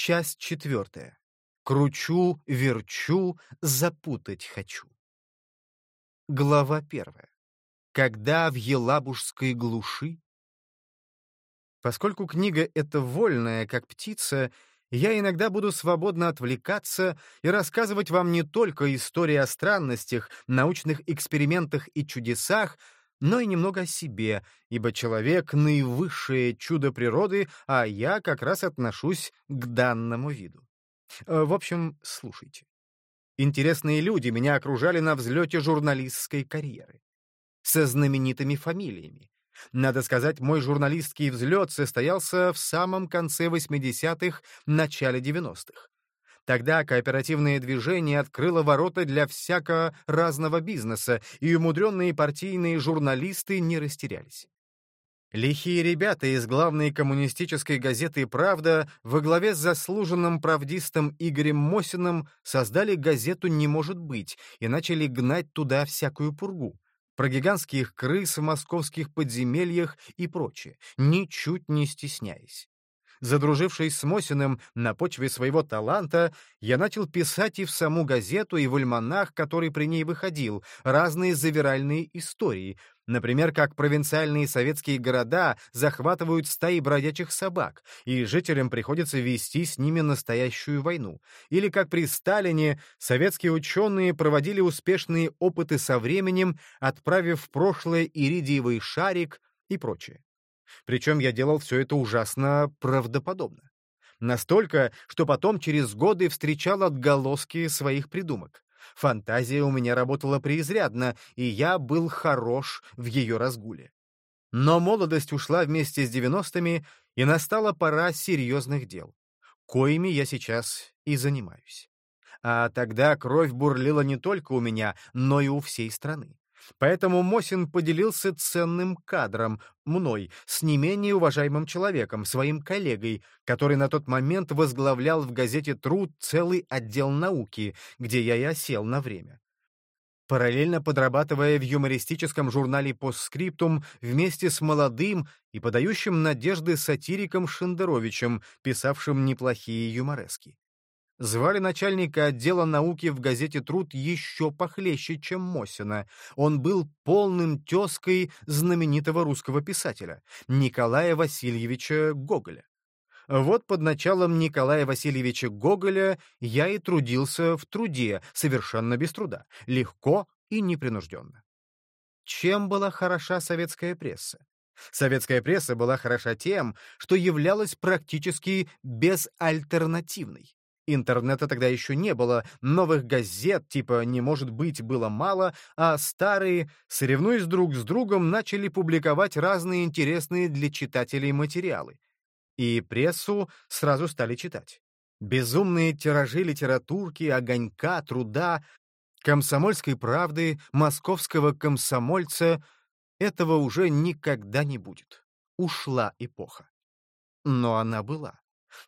Часть четвертая. Кручу, верчу, запутать хочу. Глава первая. Когда в Елабужской глуши? Поскольку книга эта вольная, как птица, я иногда буду свободно отвлекаться и рассказывать вам не только истории о странностях, научных экспериментах и чудесах, но и немного о себе, ибо человек — наивысшее чудо природы, а я как раз отношусь к данному виду. Э, в общем, слушайте. Интересные люди меня окружали на взлете журналистской карьеры. Со знаменитыми фамилиями. Надо сказать, мой журналистский взлет состоялся в самом конце 80-х, начале 90-х. Тогда кооперативное движение открыло ворота для всякого разного бизнеса, и умудренные партийные журналисты не растерялись. Лихие ребята из главной коммунистической газеты «Правда» во главе с заслуженным правдистом Игорем Мосиным создали газету «Не может быть» и начали гнать туда всякую пургу про гигантских крыс в московских подземельях и прочее, ничуть не стесняясь. Задружившись с Мосиным на почве своего таланта, я начал писать и в саму газету, и в альманах, который при ней выходил, разные завиральные истории, Например, как провинциальные советские города захватывают стаи бродячих собак, и жителям приходится вести с ними настоящую войну. Или как при Сталине советские ученые проводили успешные опыты со временем, отправив в прошлое иридиевый шарик и прочее. Причем я делал все это ужасно правдоподобно. Настолько, что потом через годы встречал отголоски своих придумок. Фантазия у меня работала преизрядно, и я был хорош в ее разгуле. Но молодость ушла вместе с девяностыми, и настала пора серьезных дел, коими я сейчас и занимаюсь. А тогда кровь бурлила не только у меня, но и у всей страны. Поэтому Мосин поделился ценным кадром, мной, с не менее уважаемым человеком, своим коллегой, который на тот момент возглавлял в газете «Труд» целый отдел науки, где я и осел на время. Параллельно подрабатывая в юмористическом журнале «Постскриптум» вместе с молодым и подающим надежды сатириком Шендеровичем, писавшим неплохие юморески. Звали начальника отдела науки в газете «Труд» еще похлеще, чем Мосина. Он был полным тезкой знаменитого русского писателя Николая Васильевича Гоголя. Вот под началом Николая Васильевича Гоголя я и трудился в труде, совершенно без труда, легко и непринужденно. Чем была хороша советская пресса? Советская пресса была хороша тем, что являлась практически безальтернативной. Интернета тогда еще не было, новых газет типа «Не может быть» было мало, а старые, соревнуясь друг с другом, начали публиковать разные интересные для читателей материалы. И прессу сразу стали читать. Безумные тиражи литературки, огонька, труда, комсомольской правды, московского комсомольца — этого уже никогда не будет. Ушла эпоха. Но она была.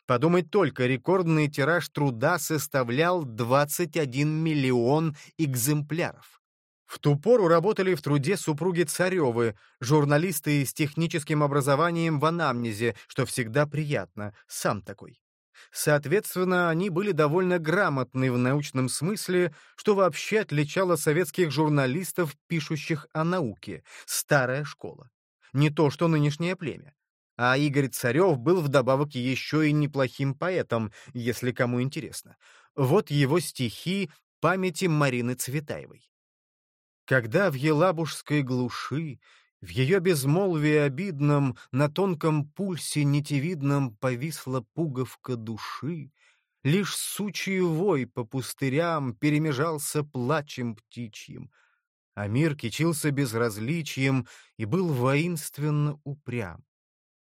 Подумать только, рекордный тираж труда составлял 21 миллион экземпляров. В ту пору работали в труде супруги Царевы, журналисты с техническим образованием в анамнезе, что всегда приятно, сам такой. Соответственно, они были довольно грамотны в научном смысле, что вообще отличало советских журналистов, пишущих о науке, старая школа. Не то, что нынешнее племя. А Игорь Царев был вдобавок еще и неплохим поэтом, если кому интересно. Вот его стихи памяти Марины Цветаевой. Когда в Елабужской глуши, в ее безмолвии обидном, на тонком пульсе нитевидном повисла пуговка души, лишь сучий вой по пустырям перемежался плачем птичьим, а мир кичился безразличием и был воинственно упрям.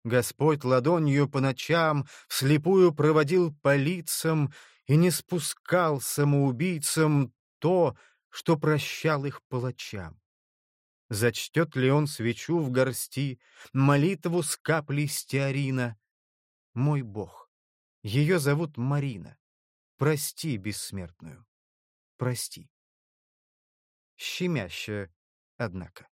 Господь ладонью по ночам вслепую проводил по лицам и не спускал самоубийцам то, что прощал их палачам. Зачтет ли он свечу в горсти, молитву с каплей стеарина? Мой Бог, ее зовут Марина. Прости бессмертную, прости. Щемяще, однако.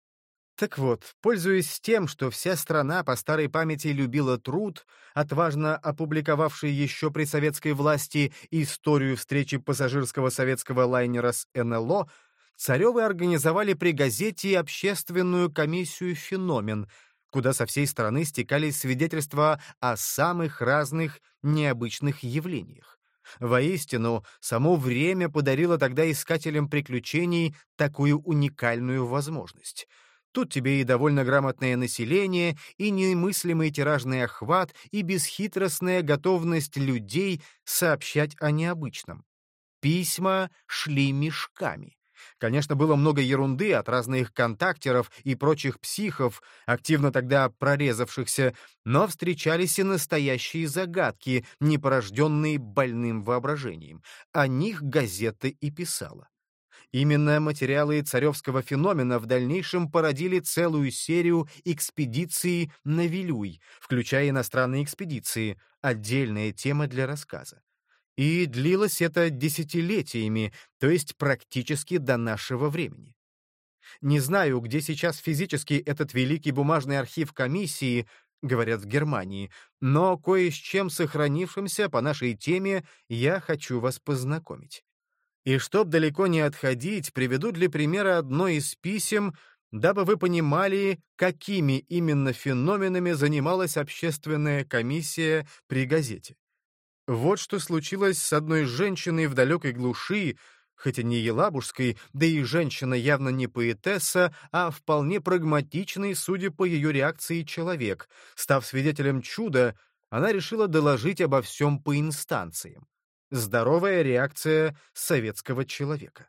Так вот, пользуясь тем, что вся страна по старой памяти любила труд, отважно опубликовавший еще при советской власти историю встречи пассажирского советского лайнера с НЛО, Царевы организовали при газете общественную комиссию «Феномен», куда со всей страны стекались свидетельства о самых разных необычных явлениях. Воистину, само время подарило тогда искателям приключений такую уникальную возможность — Тут тебе и довольно грамотное население, и немыслимый тиражный охват, и бесхитростная готовность людей сообщать о необычном. Письма шли мешками. Конечно, было много ерунды от разных контактеров и прочих психов, активно тогда прорезавшихся, но встречались и настоящие загадки, не порожденные больным воображением. О них газета и писала. Именно материалы царевского феномена в дальнейшем породили целую серию экспедиций на Вилюй, включая иностранные экспедиции, отдельная тема для рассказа. И длилось это десятилетиями, то есть практически до нашего времени. Не знаю, где сейчас физически этот великий бумажный архив комиссии, говорят в Германии, но кое с чем сохранившимся по нашей теме я хочу вас познакомить. И чтоб далеко не отходить, приведу для примера одно из писем, дабы вы понимали, какими именно феноменами занималась общественная комиссия при газете. Вот что случилось с одной женщиной в далекой глуши, хотя не елабужской, да и женщина явно не поэтесса, а вполне прагматичный, судя по ее реакции, человек. Став свидетелем чуда, она решила доложить обо всем по инстанциям. Здоровая реакция советского человека.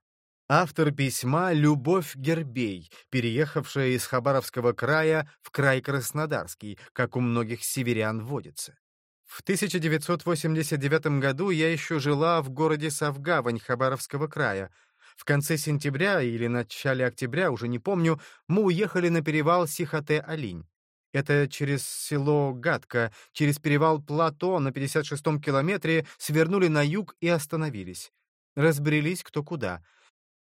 Автор письма — Любовь Гербей, переехавшая из Хабаровского края в край Краснодарский, как у многих северян водится. В 1989 году я еще жила в городе Савгавань Хабаровского края. В конце сентября или начале октября, уже не помню, мы уехали на перевал Сихоте-Алинь. Это через село Гадка, через перевал Плато на 56-м километре свернули на юг и остановились. Разбрелись кто куда.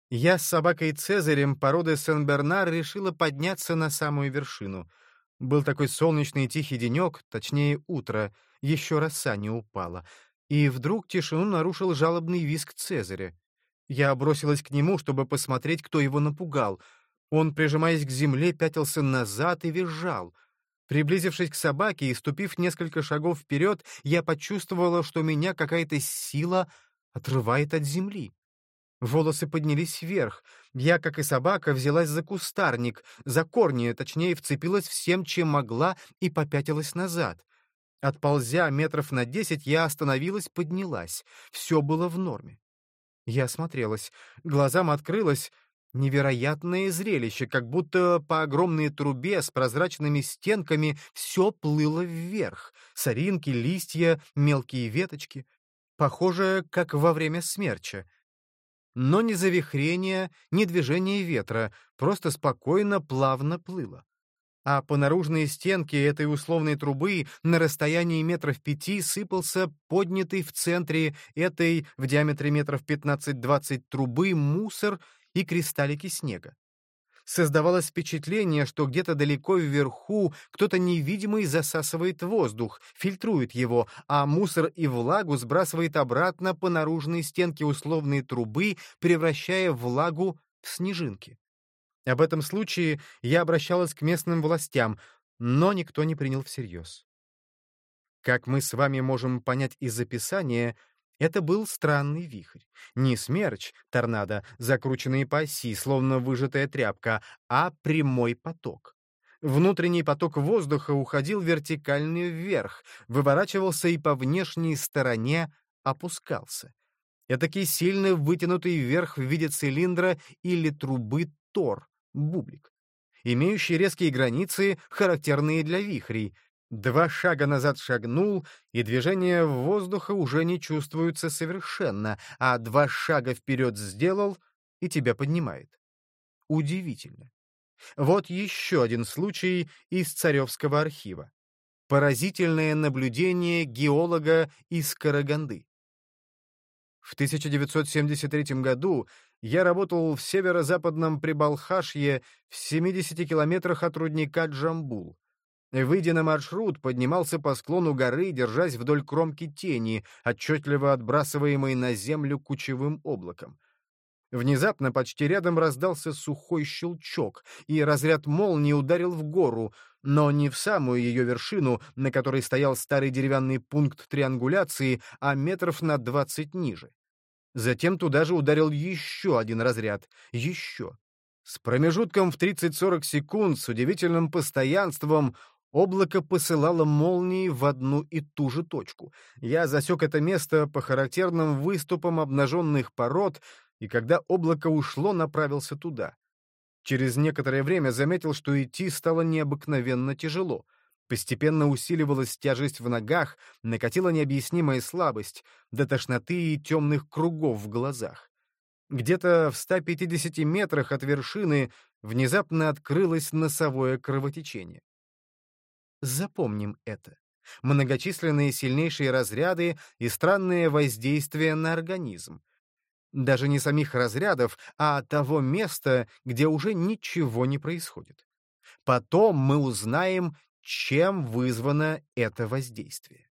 Я с собакой Цезарем породы Сен-Бернар решила подняться на самую вершину. Был такой солнечный тихий денек, точнее утро, еще роса не упала. И вдруг тишину нарушил жалобный визг Цезаря. Я бросилась к нему, чтобы посмотреть, кто его напугал. Он, прижимаясь к земле, пятился назад и визжал — Приблизившись к собаке и ступив несколько шагов вперед, я почувствовала, что меня какая-то сила отрывает от земли. Волосы поднялись вверх. Я, как и собака, взялась за кустарник, за корни, точнее, вцепилась всем, чем могла, и попятилась назад. Отползя метров на десять, я остановилась, поднялась. Все было в норме. Я осмотрелась. Глазам открылось, Невероятное зрелище, как будто по огромной трубе с прозрачными стенками все плыло вверх. Соринки, листья, мелкие веточки. Похоже, как во время смерча. Но ни завихрения, ни движения ветра, просто спокойно, плавно плыло. А по наружной стенке этой условной трубы на расстоянии метров пяти сыпался поднятый в центре этой в диаметре метров 15-20 трубы мусор и кристаллики снега. Создавалось впечатление, что где-то далеко вверху кто-то невидимый засасывает воздух, фильтрует его, а мусор и влагу сбрасывает обратно по наружной стенке условной трубы, превращая влагу в снежинки. Об этом случае я обращалась к местным властям, но никто не принял всерьез. Как мы с вами можем понять из описания, это был странный вихрь. Не смерч, торнадо, закрученный по оси, словно выжатая тряпка, а прямой поток. Внутренний поток воздуха уходил вертикально вверх, выворачивался и по внешней стороне опускался. Этакий сильно вытянутый вверх в виде цилиндра или трубы тор, бублик имеющий резкие границы, характерные для вихрей, Два шага назад шагнул, и движение воздуха уже не чувствуется совершенно, а два шага вперед сделал, и тебя поднимает. Удивительно. Вот еще один случай из Царевского архива. Поразительное наблюдение геолога из Караганды. В 1973 году Я работал в северо-западном Прибалхашье в 70 километрах от рудника Джамбул. Выйдя на маршрут, поднимался по склону горы, держась вдоль кромки тени, отчетливо отбрасываемой на землю кучевым облаком. Внезапно почти рядом раздался сухой щелчок, и разряд молнии ударил в гору, но не в самую ее вершину, на которой стоял старый деревянный пункт триангуляции, а метров на двадцать ниже. Затем туда же ударил еще один разряд. Еще. С промежутком в 30-40 секунд, с удивительным постоянством, облако посылало молнии в одну и ту же точку. Я засек это место по характерным выступам обнаженных пород, и когда облако ушло, направился туда. Через некоторое время заметил, что идти стало необыкновенно тяжело. Постепенно усиливалась тяжесть в ногах, накатила необъяснимая слабость, до тошноты и темных кругов в глазах. Где-то в 150 метрах от вершины внезапно открылось носовое кровотечение. Запомним это. Многочисленные сильнейшие разряды и странные воздействия на организм. Даже не самих разрядов, а того места, где уже ничего не происходит. Потом мы узнаем, чем вызвано это воздействие.